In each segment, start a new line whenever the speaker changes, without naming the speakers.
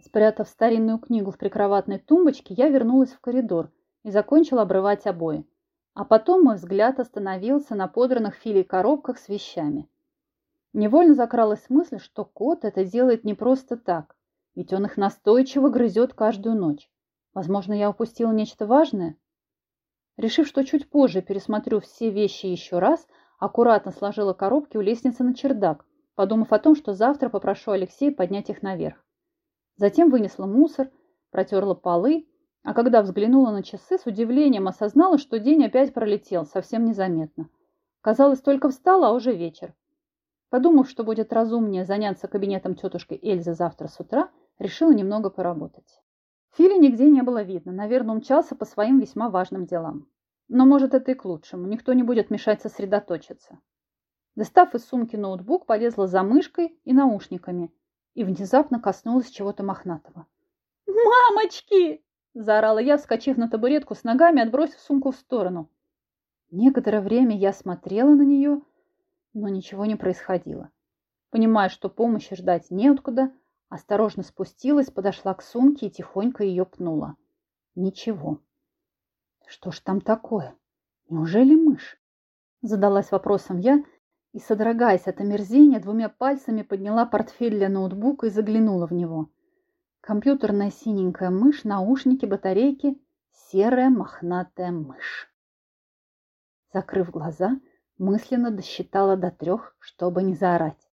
Спрятав старинную книгу в прикроватной тумбочке, я вернулась в коридор и закончила обрывать обои. А потом мой взгляд остановился на подранных филей коробках с вещами. Невольно закралась мысль, что кот это делает не просто так, ведь он их настойчиво грызет каждую ночь. Возможно, я упустила нечто важное? Решив, что чуть позже пересмотрю все вещи еще раз, аккуратно сложила коробки у лестницы на чердак, подумав о том, что завтра попрошу Алексея поднять их наверх. Затем вынесла мусор, протерла полы, а когда взглянула на часы, с удивлением осознала, что день опять пролетел совсем незаметно. Казалось, только встала, а уже вечер. Подумав, что будет разумнее заняться кабинетом тетушки Эльзы завтра с утра, решила немного поработать. Фили нигде не было видно, наверное, умчался по своим весьма важным делам. Но, может, это и к лучшему, никто не будет мешать сосредоточиться. Достав из сумки ноутбук, полезла за мышкой и наушниками и внезапно коснулась чего-то мохнатого. «Мамочки!» – заорала я, вскочив на табуретку с ногами, отбросив сумку в сторону. Некоторое время я смотрела на нее, но ничего не происходило. Понимая, что помощи ждать неоткуда, осторожно спустилась, подошла к сумке и тихонько ее пнула. Ничего. Что ж там такое? Неужели мышь? Задалась вопросом я и, содрогаясь от омерзения, двумя пальцами подняла портфель для ноутбука и заглянула в него. Компьютерная синенькая мышь, наушники, батарейки, серая мохнатая мышь. Закрыв глаза, мысленно досчитала до трех, чтобы не заорать.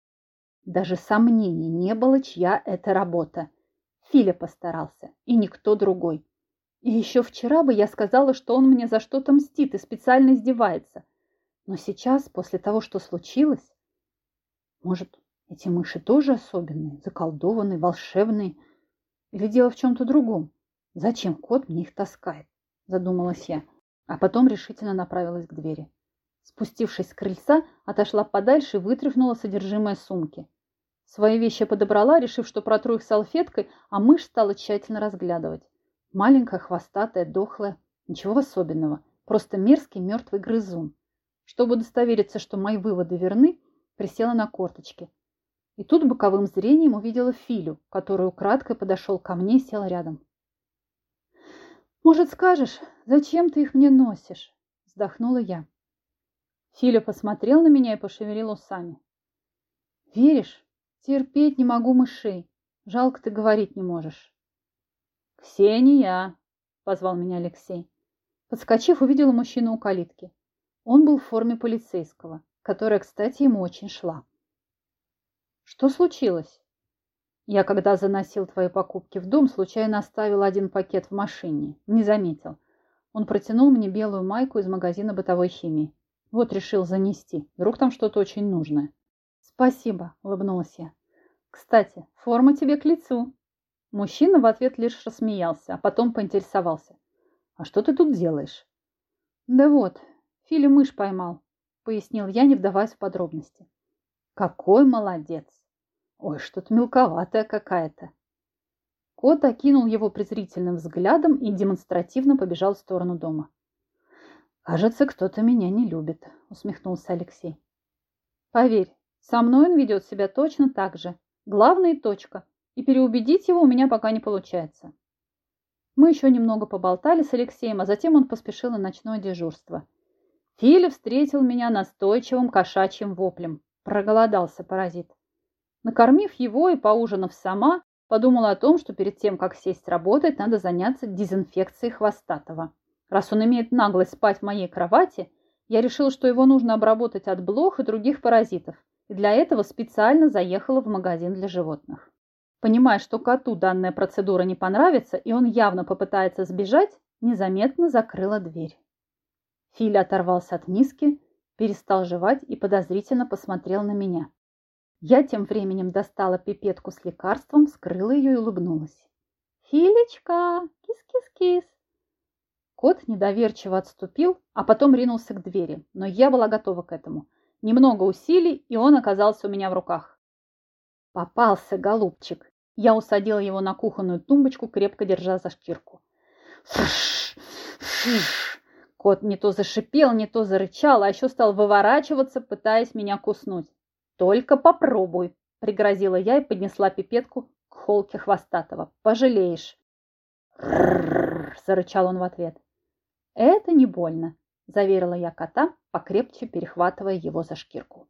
Даже сомнений не было, чья это работа. Филя постарался, и никто другой. И еще вчера бы я сказала, что он мне за что-то мстит и специально издевается. Но сейчас, после того, что случилось... Может, эти мыши тоже особенные, заколдованные, волшебные? Или дело в чем-то другом? Зачем кот мне их таскает? Задумалась я, а потом решительно направилась к двери. Спустившись с крыльца, отошла подальше и вытряхнула содержимое сумки. Свои вещи подобрала, решив, что протру их салфеткой, а мышь стала тщательно разглядывать. Маленькая, хвостатая, дохлая. Ничего особенного. Просто мерзкий мертвый грызун. Чтобы удостовериться, что мои выводы верны, присела на корточки. И тут боковым зрением увидела Филю, который украдкой подошел ко мне и сел рядом. «Может, скажешь, зачем ты их мне носишь?» Вздохнула я. Филя посмотрел на меня и пошевелил усами. «Веришь, терпеть не могу мышей. Жалко, ты говорить не можешь». «Ксения!» — позвал меня Алексей. Подскочив, увидела мужчину у калитки. Он был в форме полицейского, которая, кстати, ему очень шла. Что случилось? Я, когда заносил твои покупки в дом, случайно оставил один пакет в машине. Не заметил. Он протянул мне белую майку из магазина бытовой химии. Вот решил занести. Вдруг там что-то очень нужное. Спасибо, улыбнулась я. Кстати, форма тебе к лицу. Мужчина в ответ лишь рассмеялся, а потом поинтересовался. А что ты тут делаешь? Да вот, Филя мышь поймал, пояснил я, не вдаваясь в подробности. Какой молодец! Ой, что-то мелковатая какая-то. Кот окинул его презрительным взглядом и демонстративно побежал в сторону дома. «Кажется, кто-то меня не любит», — усмехнулся Алексей. «Поверь, со мной он ведет себя точно так же. Главное — точка. И переубедить его у меня пока не получается». Мы еще немного поболтали с Алексеем, а затем он поспешил на ночное дежурство. Филя встретил меня настойчивым кошачьим воплем. Проголодался паразит. Накормив его и поужинав сама, подумала о том, что перед тем, как сесть работать, надо заняться дезинфекцией хвостатого. Раз он имеет наглость спать в моей кровати, я решила, что его нужно обработать от блох и других паразитов, и для этого специально заехала в магазин для животных. Понимая, что коту данная процедура не понравится, и он явно попытается сбежать, незаметно закрыла дверь. Филя оторвался от миски, перестал жевать и подозрительно посмотрел на меня. Я тем временем достала пипетку с лекарством, вскрыла ее и улыбнулась. «Филечка! Кис-кис-кис!» Кот недоверчиво отступил, а потом ринулся к двери, но я была готова к этому. Немного усилий, и он оказался у меня в руках. Попался, голубчик. Я усадила его на кухонную тумбочку, крепко держа за шкирку. Фш, фш. Кот не то зашипел, не то зарычал, а еще стал выворачиваться, пытаясь меня куснуть. «Только попробуй», – пригрозила я и поднесла пипетку к холке хвостатого. «Пожалеешь». «Ррррр», – зарычал он в ответ. «Это не больно», – заверила я кота, покрепче перехватывая его за шкирку.